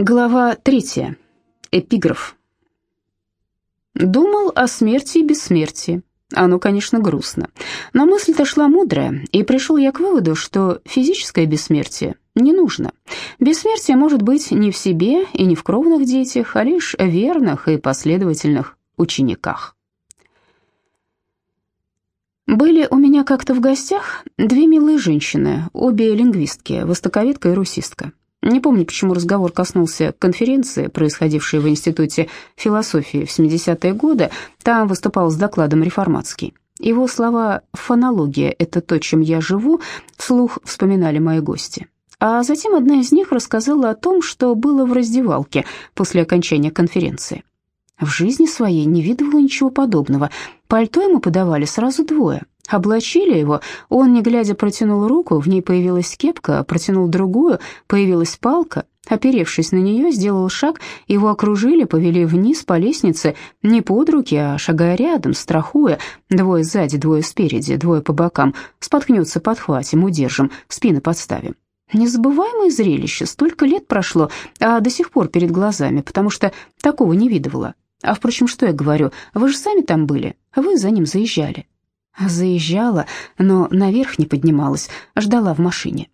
Глава третья. Эпиграф. Думал о смерти и бессмертии. Оно, конечно, грустно. Но мысль-то шла мудрая, и пришел я к выводу, что физическое бессмертие не нужно. Бессмертие может быть не в себе и не в кровных детях, а лишь в верных и последовательных учениках. Были у меня как-то в гостях две милые женщины, обе лингвистки, востоковедка и русистка. Не помню, почему разговор коснулся конференции, происходившей в Институте философии в 70-е годы. Там выступал с докладом Реформатский. Его слова «фонология – это то, чем я живу», вслух вспоминали мои гости. А затем одна из них рассказала о том, что было в раздевалке после окончания конференции. В жизни своей не видывала ничего подобного. Пальто ему подавали сразу двое – Облачили его, он, не глядя, протянул руку, в ней появилась кепка, протянул другую, появилась палка, оперевшись на нее, сделал шаг, его окружили, повели вниз по лестнице, не под руки, а шагая рядом, страхуя, двое сзади, двое спереди, двое по бокам, споткнется, подхватим, удержим, спины подставим. Незабываемое зрелище, столько лет прошло, а до сих пор перед глазами, потому что такого не видывала. А, впрочем, что я говорю, вы же сами там были, вы за ним заезжали. Заезжала, но наверх не поднималась, ждала в машине.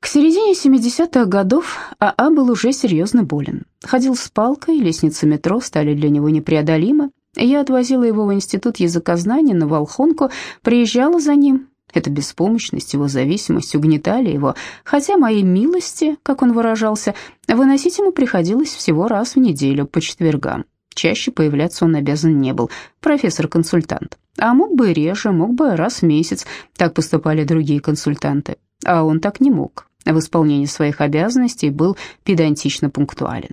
К середине 70-х годов АА был уже серьезно болен. Ходил с палкой, лестницы метро стали для него непреодолимы. Я отвозила его в институт языкознания на Волхонку, приезжала за ним. Эта беспомощность, его зависимость угнетали его, хотя моей милости, как он выражался, выносить ему приходилось всего раз в неделю по четвергам. Чаще появляться он обязан не был, профессор-консультант. А мог бы реже, мог бы раз в месяц, так поступали другие консультанты. А он так не мог. В исполнении своих обязанностей был педантично пунктуален.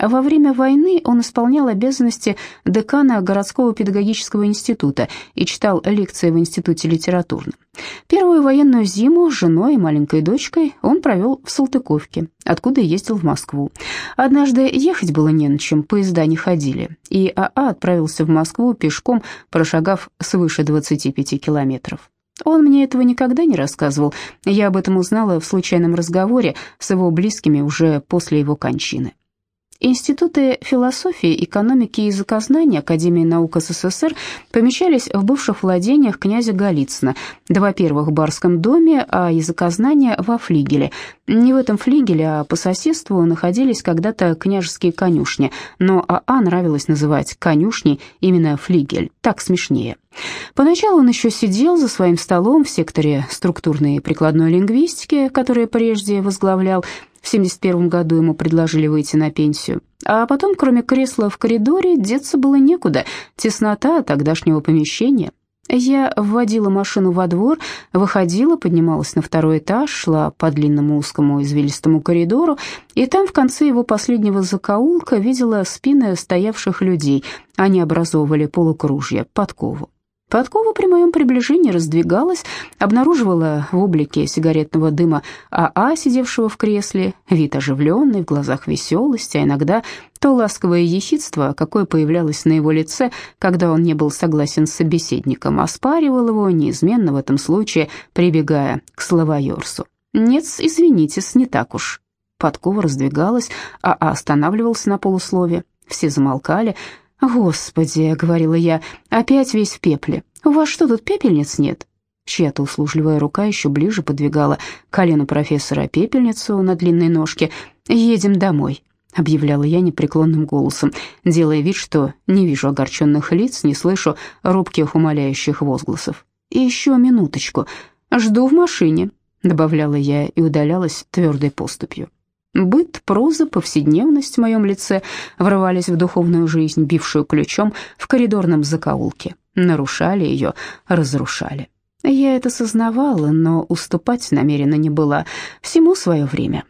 А во время войны он исполнял обязанности декана городского педагогического института и читал лекции в институте литературном. Первую военную зиму с женой и маленькой дочкой он провел в Салтыковке, откуда ездил в Москву. Однажды ехать было не на чем, поезда не ходили, и АА отправился в Москву пешком, прошагав свыше 25 километров. Он мне этого никогда не рассказывал, я об этом узнала в случайном разговоре с его близкими уже после его кончины. Институты философии, экономики и языкознания Академии наук СССР помещались в бывших владениях князя Голицына, два первых в Барском доме, а языкознание во флигеле. Не в этом флигеле, а по соседству находились когда-то княжеские конюшни, но АА нравилось называть конюшней именно флигель, так смешнее. Поначалу он еще сидел за своим столом в секторе структурной и прикладной лингвистики, который прежде возглавлял, в 71 году ему предложили выйти на пенсию. А потом, кроме кресла в коридоре, деться было некуда. Теснота тогдашнего помещения. Я вводила машину во двор, выходила, поднималась на второй этаж, шла по длинному узкому извилистому коридору, и там в конце его последнего закоулка видела спины стоявших людей. Они образовывали полукружье, подкову. Подкова при моем приближении раздвигалась, обнаруживала в облике сигаретного дыма АА, сидевшего в кресле, вид оживленный, в глазах веселость, а иногда то ласковое ехидство, какое появлялось на его лице, когда он не был согласен с собеседником, оспаривал его, неизменно в этом случае прибегая к словоерсу. «Нет, извинитесь, не так уж». Подкова раздвигалась, а останавливался на полуслове. Все замолкали, «Господи», — говорила я, — «опять весь в пепле. У вас что, тут пепельниц нет?» Чья-то услужливая рука еще ближе подвигала колену профессора пепельницу на длинной ножке. «Едем домой», — объявляла я непреклонным голосом, делая вид, что не вижу огорченных лиц, не слышу робких умоляющих возгласов. «И еще минуточку. Жду в машине», — добавляла я и удалялась твердой поступью. Быт, проза, повседневность в моем лице врывались в духовную жизнь, бившую ключом в коридорном закоулке, нарушали ее, разрушали. Я это сознавала, но уступать намеренно не была. Всему свое время.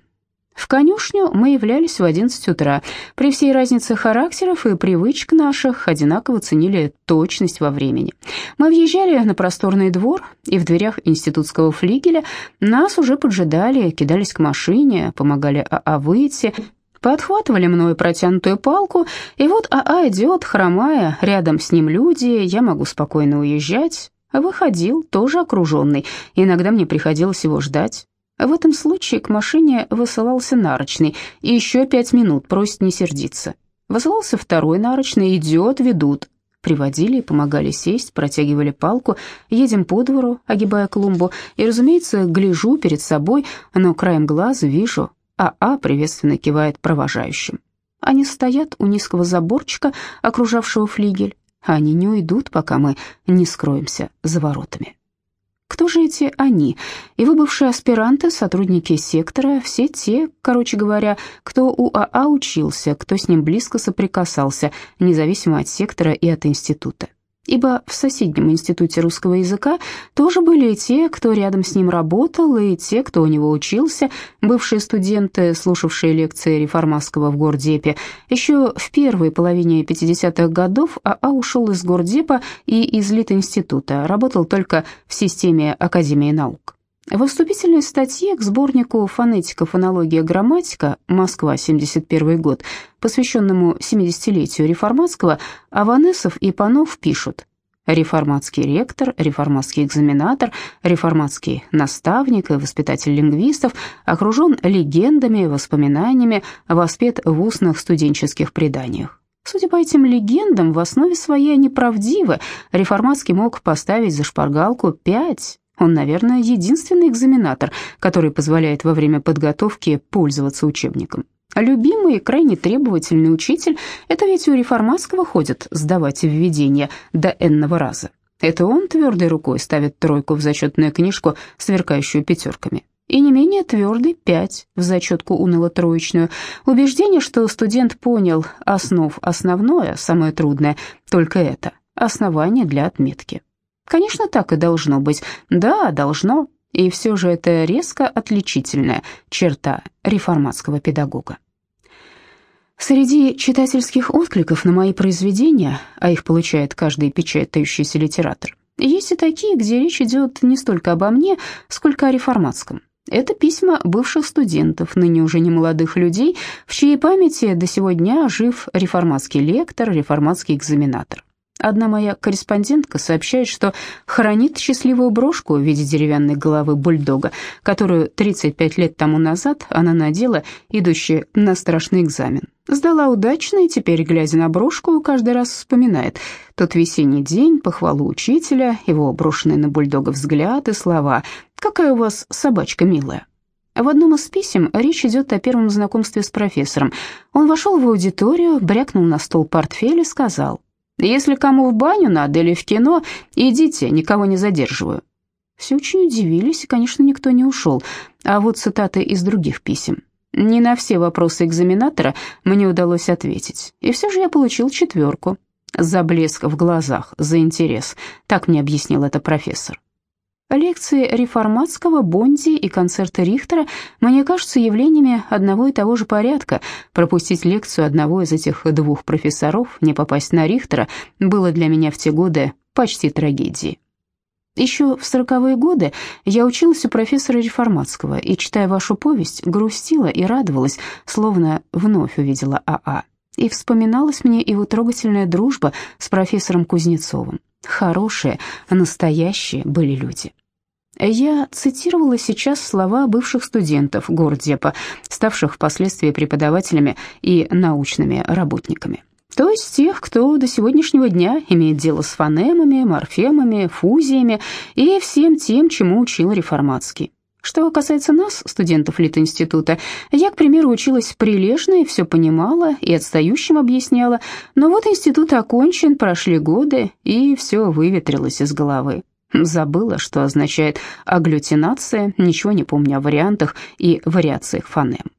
В конюшню мы являлись в 11 утра. При всей разнице характеров и привычек наших одинаково ценили точность во времени. Мы въезжали на просторный двор, и в дверях институтского флигеля нас уже поджидали, кидались к машине, помогали АА выйти, подхватывали мною протянутую палку, и вот АА идет, хромая, рядом с ним люди, я могу спокойно уезжать. Выходил, тоже окруженный, иногда мне приходилось его ждать. В этом случае к машине высылался нарочный, и еще пять минут, просит не сердиться. Высылался второй нарочный, идет, ведут. Приводили помогали сесть, протягивали палку, едем по двору, огибая клумбу, и, разумеется, гляжу перед собой, но краем глаза вижу, а А приветственно кивает провожающим. Они стоят у низкого заборчика, окружавшего флигель, а они не уйдут, пока мы не скроемся за воротами. Кто же эти «они»? Его бывшие аспиранты, сотрудники сектора, все те, короче говоря, кто у АА учился, кто с ним близко соприкасался, независимо от сектора и от института ибо в соседнем институте русского языка тоже были и те, кто рядом с ним работал, и те, кто у него учился, бывшие студенты, слушавшие лекции Реформатского в Гордепе. Еще в первой половине 50-х годов АА ушел из Гордепа и из Литинститута, работал только в системе Академии наук. В вступительной статье к сборнику «Фонетика, фонология, грамматика. Москва, 71 год», посвященному 70-летию реформатского, Аванесов и Панов пишут реформатский ректор, реформатский экзаменатор, реформатский наставник и воспитатель лингвистов, окружен легендами, воспоминаниями, воспет в устных студенческих преданиях. Судя по этим легендам, в основе своей они правдивы. Реформатский мог поставить за шпаргалку пять, он, наверное, единственный экзаменатор, который позволяет во время подготовки пользоваться учебником. А любимый и крайне требовательный учитель – это ведь у реформатского ходят сдавать введение до энного раза. Это он твердой рукой ставит тройку в зачетную книжку, сверкающую пятерками. И не менее твердый пять в зачетку уныло-троечную. Убеждение, что студент понял основ основное, самое трудное, только это – основание для отметки. Конечно, так и должно быть. Да, должно. И все же это резко отличительная черта реформатского педагога. Среди читательских откликов на мои произведения, а их получает каждый печатающийся литератор, есть и такие, где речь идет не столько обо мне, сколько о реформатском. Это письма бывших студентов, ныне уже не молодых людей, в чьей памяти до сего дня жив реформатский лектор, реформатский экзаменатор. Одна моя корреспондентка сообщает, что хранит счастливую брошку в виде деревянной головы бульдога, которую 35 лет тому назад она надела, идущая на страшный экзамен. Сдала удачно и теперь, глядя на брошку, каждый раз вспоминает тот весенний день, похвалу учителя, его брошенный на бульдога взгляд и слова «Какая у вас собачка милая». В одном из писем речь идет о первом знакомстве с профессором. Он вошел в аудиторию, брякнул на стол портфель и сказал если кому в баню надо или в кино, идите, никого не задерживаю». Все очень удивились, и, конечно, никто не ушел. А вот цитаты из других писем. Не на все вопросы экзаменатора мне удалось ответить, и все же я получил четверку. За блеск в глазах, за интерес, так мне объяснил это профессор. Лекции реформатского, Бонди и концерты Рихтера мне кажутся явлениями одного и того же порядка. Пропустить лекцию одного из этих двух профессоров, не попасть на Рихтера, было для меня в те годы почти трагедией. Еще в сороковые годы я училась у профессора реформатского и, читая вашу повесть, грустила и радовалась, словно вновь увидела АА. И вспоминалась мне его трогательная дружба с профессором Кузнецовым. Хорошие, настоящие были люди. Я цитировала сейчас слова бывших студентов Гордепа, ставших впоследствии преподавателями и научными работниками. То есть тех, кто до сегодняшнего дня имеет дело с фонемами, морфемами, фузиями и всем тем, чему учил реформатский. Что касается нас, студентов Литинститута, я, к примеру, училась прилежно и все понимала, и отстающим объясняла, но вот институт окончен, прошли годы, и все выветрилось из головы. Забыла, что означает агглютинация, ничего не помню о вариантах и вариациях фонем.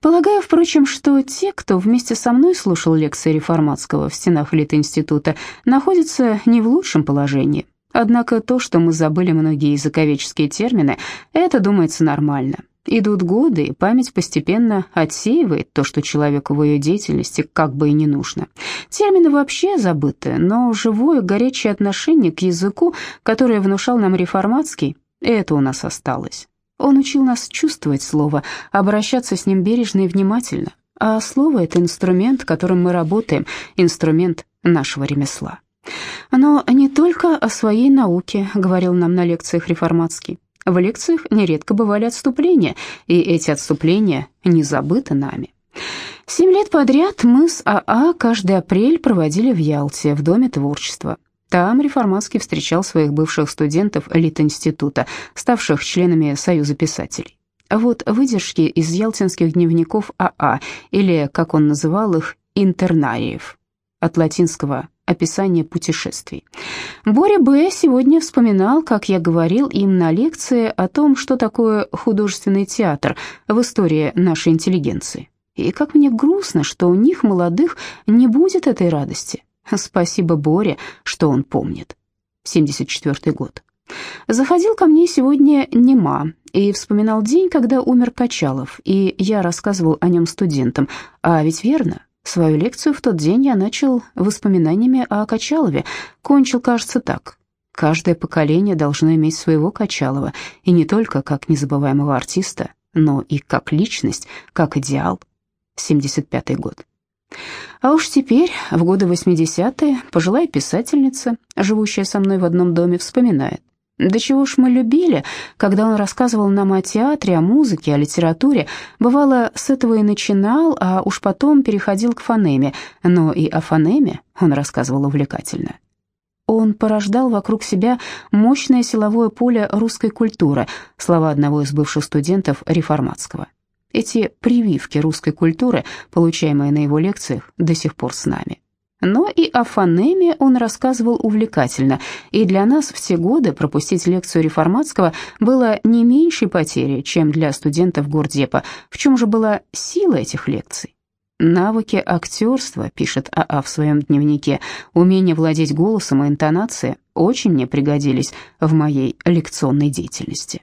Полагаю, впрочем, что те, кто вместе со мной слушал лекции реформатского в стенах Литинститута, находятся не в лучшем положении. Однако то, что мы забыли многие языковедческие термины, это, думается, нормально. Идут годы, и память постепенно отсеивает то, что человеку в ее деятельности как бы и не нужно. Термины вообще забыты, но живое горячее отношение к языку, которое внушал нам реформатский, это у нас осталось. Он учил нас чувствовать слово, обращаться с ним бережно и внимательно. А слово — это инструмент, которым мы работаем, инструмент нашего ремесла. Но не только о своей науке говорил нам на лекциях реформатский. В лекциях нередко бывали отступления, и эти отступления не забыты нами. Семь лет подряд мы с АА каждый апрель проводили в Ялте, в Доме творчества. Там Реформатский встречал своих бывших студентов Литинститута, ставших членами Союза писателей. Вот выдержки из ялтинских дневников АА, или, как он называл их, интернариев, от латинского «описание путешествий». Боря Б. сегодня вспоминал, как я говорил им на лекции о том, что такое художественный театр в истории нашей интеллигенции. И как мне грустно, что у них, молодых, не будет этой радости. Спасибо Боре, что он помнит. 74 год. Заходил ко мне сегодня Нема и вспоминал день, когда умер Качалов, и я рассказывал о нем студентам. А ведь верно, свою лекцию в тот день я начал воспоминаниями о Качалове. Кончил, кажется, так. Каждое поколение должно иметь своего Качалова, и не только как незабываемого артиста, но и как личность, как идеал. 75 год. А уж теперь, в годы 80-е, пожилая писательница, живущая со мной в одном доме, вспоминает. Да чего ж мы любили, когда он рассказывал нам о театре, о музыке, о литературе. Бывало, с этого и начинал, а уж потом переходил к фонеме. Но и о фонеме он рассказывал увлекательно. Он порождал вокруг себя мощное силовое поле русской культуры, слова одного из бывших студентов реформатского. Эти прививки русской культуры, получаемые на его лекциях, до сих пор с нами. Но и о фонеме он рассказывал увлекательно, и для нас в те годы пропустить лекцию реформатского было не меньшей потерей, чем для студентов Гордепа. В чем же была сила этих лекций? Навыки актерства, пишет АА в своем дневнике, умение владеть голосом и интонацией очень мне пригодились в моей лекционной деятельности.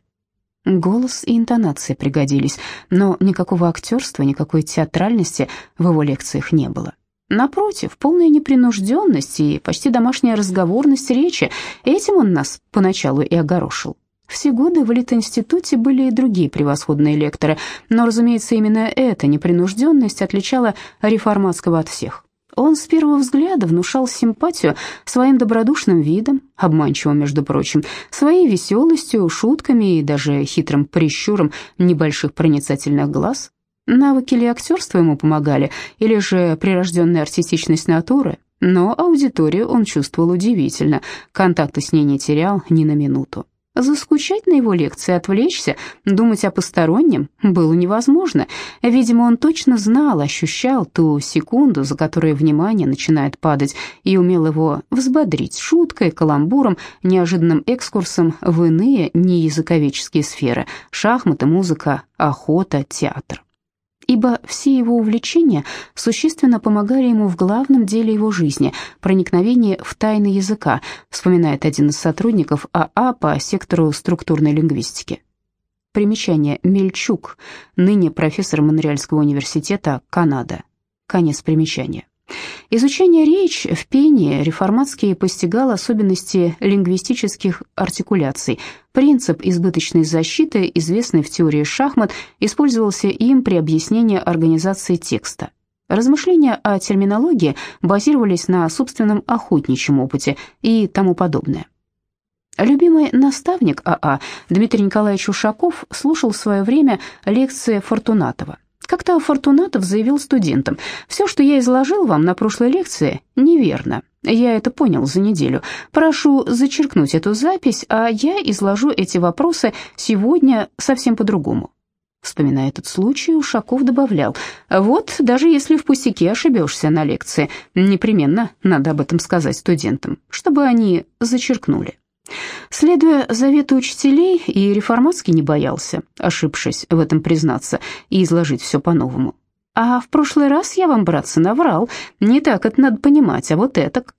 Голос и интонация пригодились, но никакого актерства, никакой театральности в его лекциях не было. Напротив, полная непринужденность и почти домашняя разговорность речи, этим он нас поначалу и огорошил. Все годы в Литинституте были и другие превосходные лекторы, но, разумеется, именно эта непринужденность отличала реформатского от всех. Он с первого взгляда внушал симпатию своим добродушным видом, обманчивым, между прочим, своей веселостью, шутками и даже хитрым прищуром небольших проницательных глаз. Навыки ли актерства ему помогали, или же прирожденная артистичность натуры, но аудиторию он чувствовал удивительно, контакта с ней не терял ни на минуту. Заскучать на его лекции, отвлечься, думать о постороннем было невозможно. Видимо, он точно знал, ощущал ту секунду, за которой внимание начинает падать, и умел его взбодрить шуткой, каламбуром, неожиданным экскурсом в иные неязыковеческие сферы – шахматы, музыка, охота, театр ибо все его увлечения существенно помогали ему в главном деле его жизни – проникновении в тайны языка, вспоминает один из сотрудников АА по сектору структурной лингвистики. Примечание. Мельчук, ныне профессор Монреальского университета, Канада. Конец примечания. Изучение речи в пении реформатский постигал особенности лингвистических артикуляций. Принцип избыточной защиты, известный в теории шахмат, использовался им при объяснении организации текста. Размышления о терминологии базировались на собственном охотничьем опыте и тому подобное. Любимый наставник АА Дмитрий Николаевич Ушаков слушал в свое время лекции Фортунатова. Как-то Фортунатов заявил студентам, «Все, что я изложил вам на прошлой лекции, неверно. Я это понял за неделю. Прошу зачеркнуть эту запись, а я изложу эти вопросы сегодня совсем по-другому». Вспоминая этот случай, Ушаков добавлял, «Вот, даже если в пустяке ошибешься на лекции, непременно надо об этом сказать студентам, чтобы они зачеркнули». Следуя завету учителей, и реформатский не боялся, ошибшись в этом признаться и изложить все по-новому. «А в прошлый раз я вам, братцы, наврал. Не так это надо понимать, а вот этак».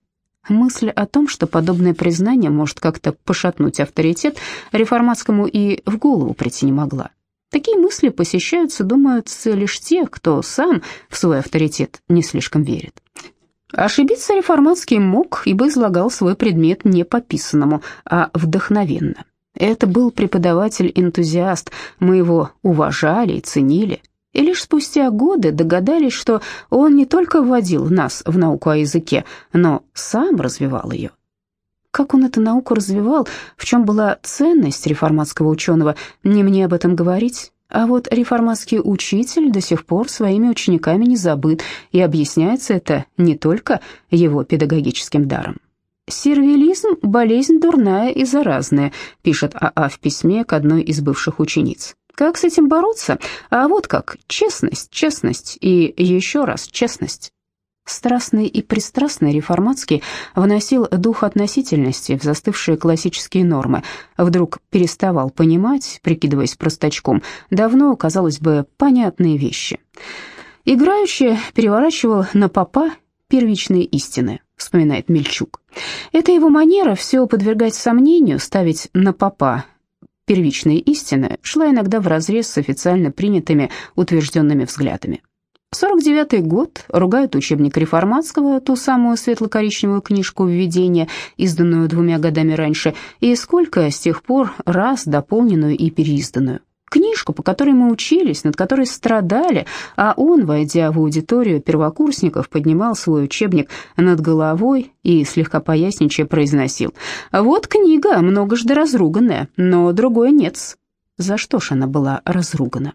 Мысль о том, что подобное признание может как-то пошатнуть авторитет, реформатскому и в голову прийти не могла. Такие мысли посещаются, думаются, лишь тех, кто сам в свой авторитет не слишком верит. Ошибиться реформатский мог, ибо излагал свой предмет не по писанному, а вдохновенно. Это был преподаватель-энтузиаст, мы его уважали и ценили. И лишь спустя годы догадались, что он не только вводил нас в науку о языке, но сам развивал ее. как он эту науку развивал, в чем была ценность реформатского ученого, не мне об этом говорить. А вот реформатский учитель до сих пор своими учениками не забыт, и объясняется это не только его педагогическим даром. «Сервилизм – болезнь дурная и заразная», – пишет АА в письме к одной из бывших учениц. Как с этим бороться? А вот как. Честность, честность и еще раз честность. Страстный и пристрастный реформатский вносил дух относительности в застывшие классические нормы. Вдруг переставал понимать, прикидываясь простачком, давно, казалось бы, понятные вещи. Играючи переворачивал на попа первичные истины, вспоминает Мельчук. Это его манера все подвергать сомнению, ставить на попа первичные истины, шла иногда вразрез с официально принятыми утвержденными взглядами. 49-й год ругают учебник реформатского, ту самую светло-коричневую книжку введения, изданную двумя годами раньше, и сколько с тех пор раз дополненную и переизданную. Книжку, по которой мы учились, над которой страдали, а он, войдя в аудиторию первокурсников, поднимал свой учебник над головой и, слегка поясничая, произносил «Вот книга, многожды разруганная, но другой нет. За что ж она была разругана?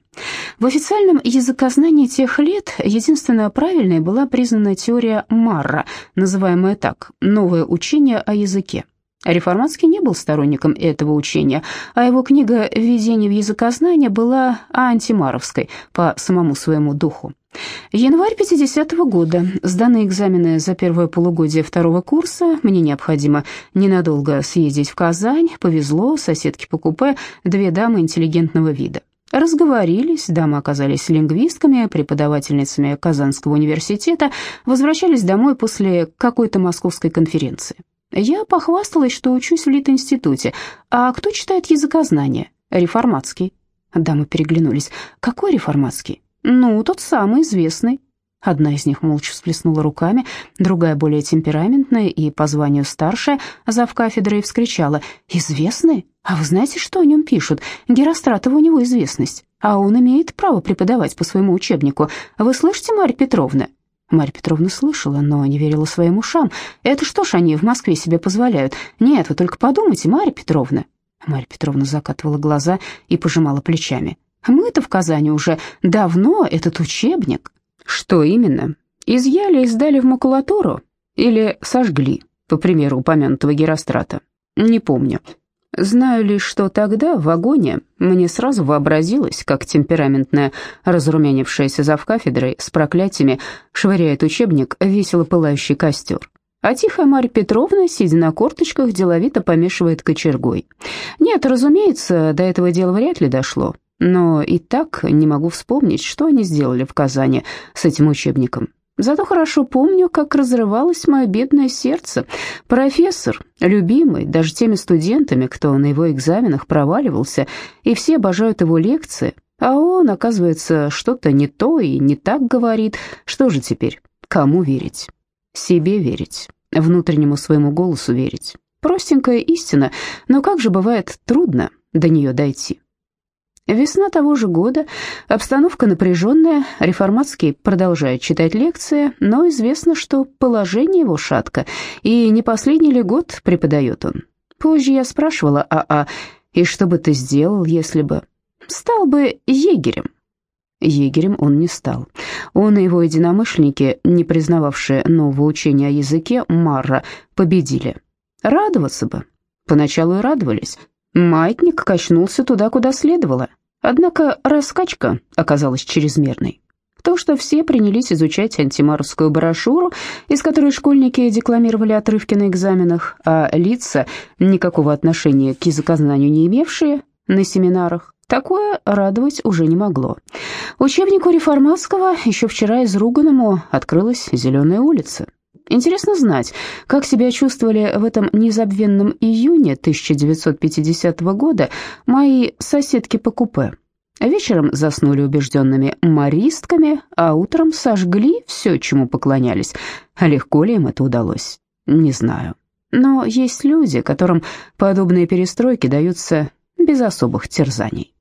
В официальном языкознании тех лет единственная правильной была признана теория Марра, называемая так «Новое учение о языке». Реформатский не был сторонником этого учения, а его книга «Введение в языкознание» была антимаровской по самому своему духу. Январь 50-го года. Сданы экзамены за первое полугодие второго курса. Мне необходимо ненадолго съездить в Казань. Повезло, соседки по купе, две дамы интеллигентного вида. Разговорились, дамы оказались лингвистками, преподавательницами Казанского университета, возвращались домой после какой-то московской конференции. Я похвасталась, что учусь в Литинституте. А кто читает языкознание? Реформатский. Дамы переглянулись. Какой реформатский? «Ну, тот самый известный». Одна из них молча всплеснула руками, другая, более темпераментная и по званию старшая, зав кафедрой, вскричала «Известный? А вы знаете, что о нем пишут? Геростратова у него известность, а он имеет право преподавать по своему учебнику. Вы слышите, Марья Петровна?» Марья Петровна слышала, но не верила своим ушам. «Это что ж они в Москве себе позволяют? Нет, вы только подумайте, Марья Петровна». Марья Петровна закатывала глаза и пожимала плечами. Мы-то в Казани уже давно этот учебник. Что именно? Изъяли и сдали в макулатуру? Или сожгли, по примеру упомянутого Герострата? Не помню. Знаю лишь, что тогда в вагоне мне сразу вообразилось, как темпераментная, разрумянившаяся завкафедрой с проклятиями швыряет учебник весело пылающий костер. А тихая Марья Петровна, сидя на корточках, деловито помешивает кочергой. Нет, разумеется, до этого дела вряд ли дошло но и так не могу вспомнить, что они сделали в Казани с этим учебником. Зато хорошо помню, как разрывалось мое бедное сердце. Профессор, любимый даже теми студентами, кто на его экзаменах проваливался, и все обожают его лекции, а он, оказывается, что-то не то и не так говорит. Что же теперь? Кому верить? Себе верить, внутреннему своему голосу верить. Простенькая истина, но как же бывает трудно до нее дойти. Весна того же года, обстановка напряженная, Реформатский продолжает читать лекции, но известно, что положение его шатко, и не последний ли год преподает он. Позже я спрашивала АА, и что бы ты сделал, если бы... Стал бы егерем. Егерем он не стал. Он и его единомышленники, не признававшие нового учения о языке, Марра, победили. Радоваться бы. Поначалу и радовались. Маятник качнулся туда, куда следовало. Однако раскачка оказалась чрезмерной. То, что все принялись изучать антимаровскую брошюру, из которой школьники декламировали отрывки на экзаменах, а лица, никакого отношения к языкознанию не имевшие, на семинарах, такое радовать уже не могло. Учебнику реформатского еще вчера изруганному открылась «Зеленая улица». Интересно знать, как себя чувствовали в этом незабвенном июне 1950 года мои соседки по купе. Вечером заснули убежденными маристками, а утром сожгли все, чему поклонялись. А легко ли им это удалось? Не знаю. Но есть люди, которым подобные перестройки даются без особых терзаний.